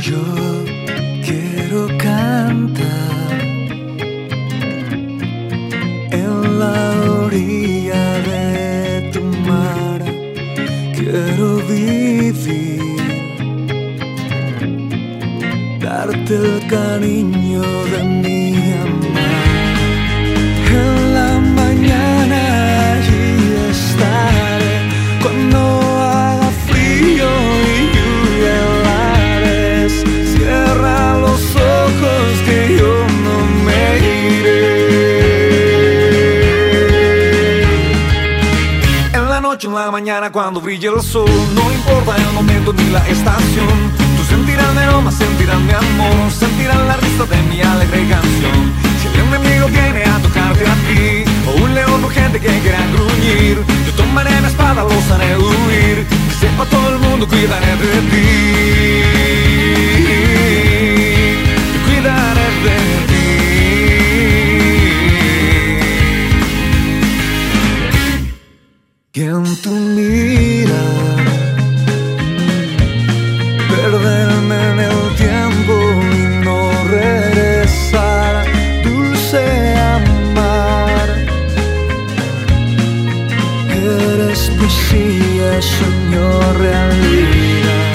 yo quiero cantar en la orilla de tu mar. Quiero vivir, darte el cariño de mí. Noche, en la mañana, cuando brille el sol, no importa el momento ni la estación. Tú sentirás mi aroma, sentirás mi amor, sentirás la risa de mi alegre canción. Si el enemigo viene a tocarte a ti, o un león urgente que quiera gruñir, yo tomaré mi espada, los haré huir. Que sepa todo el mundo, cuidaré de ti. Poesía, sueño, realidad.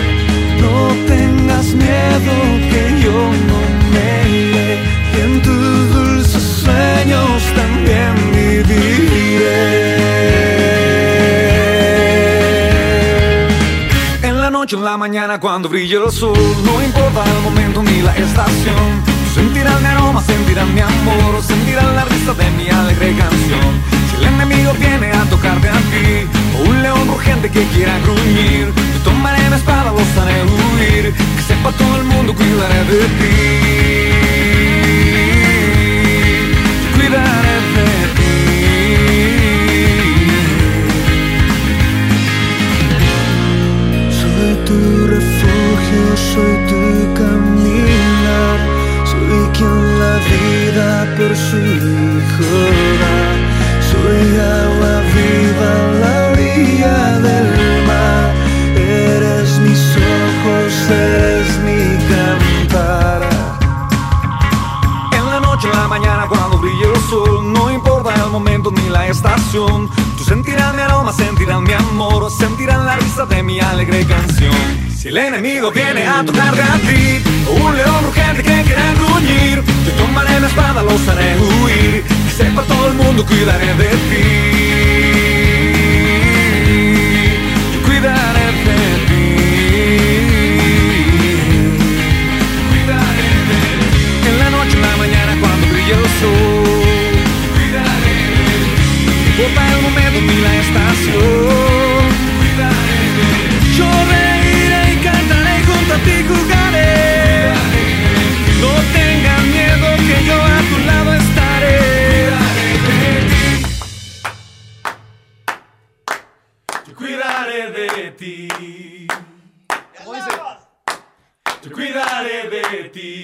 No tengas miedo que yo no me iré. Y en tus dulces sueños también viviré. En la noche, en la mañana, cuando brille el sol No importa el momento ni la estación sentirás mi aroma, sentirás mi amor gruñir Yo tomaré mi espada, los haré huir. Que sepa todo el mundo, cuidaré de ti. Cuidaré de ti. Soy tu refugio, soy tu caminar, soy quien la vida por su hijo da. Soy la mañana, cuando brille el sol, no importa el momento ni la estación. Tú sentirás mi aroma, sentirás mi amor, sentirás la risa de mi alegre canción. Si el enemigo viene a tocarte a ti, un león urgente que quiera gruñir, yo tomaré mi espada, los haré huir. cuidaré de ti. ¿Cómo dice? Cuidaré de ti.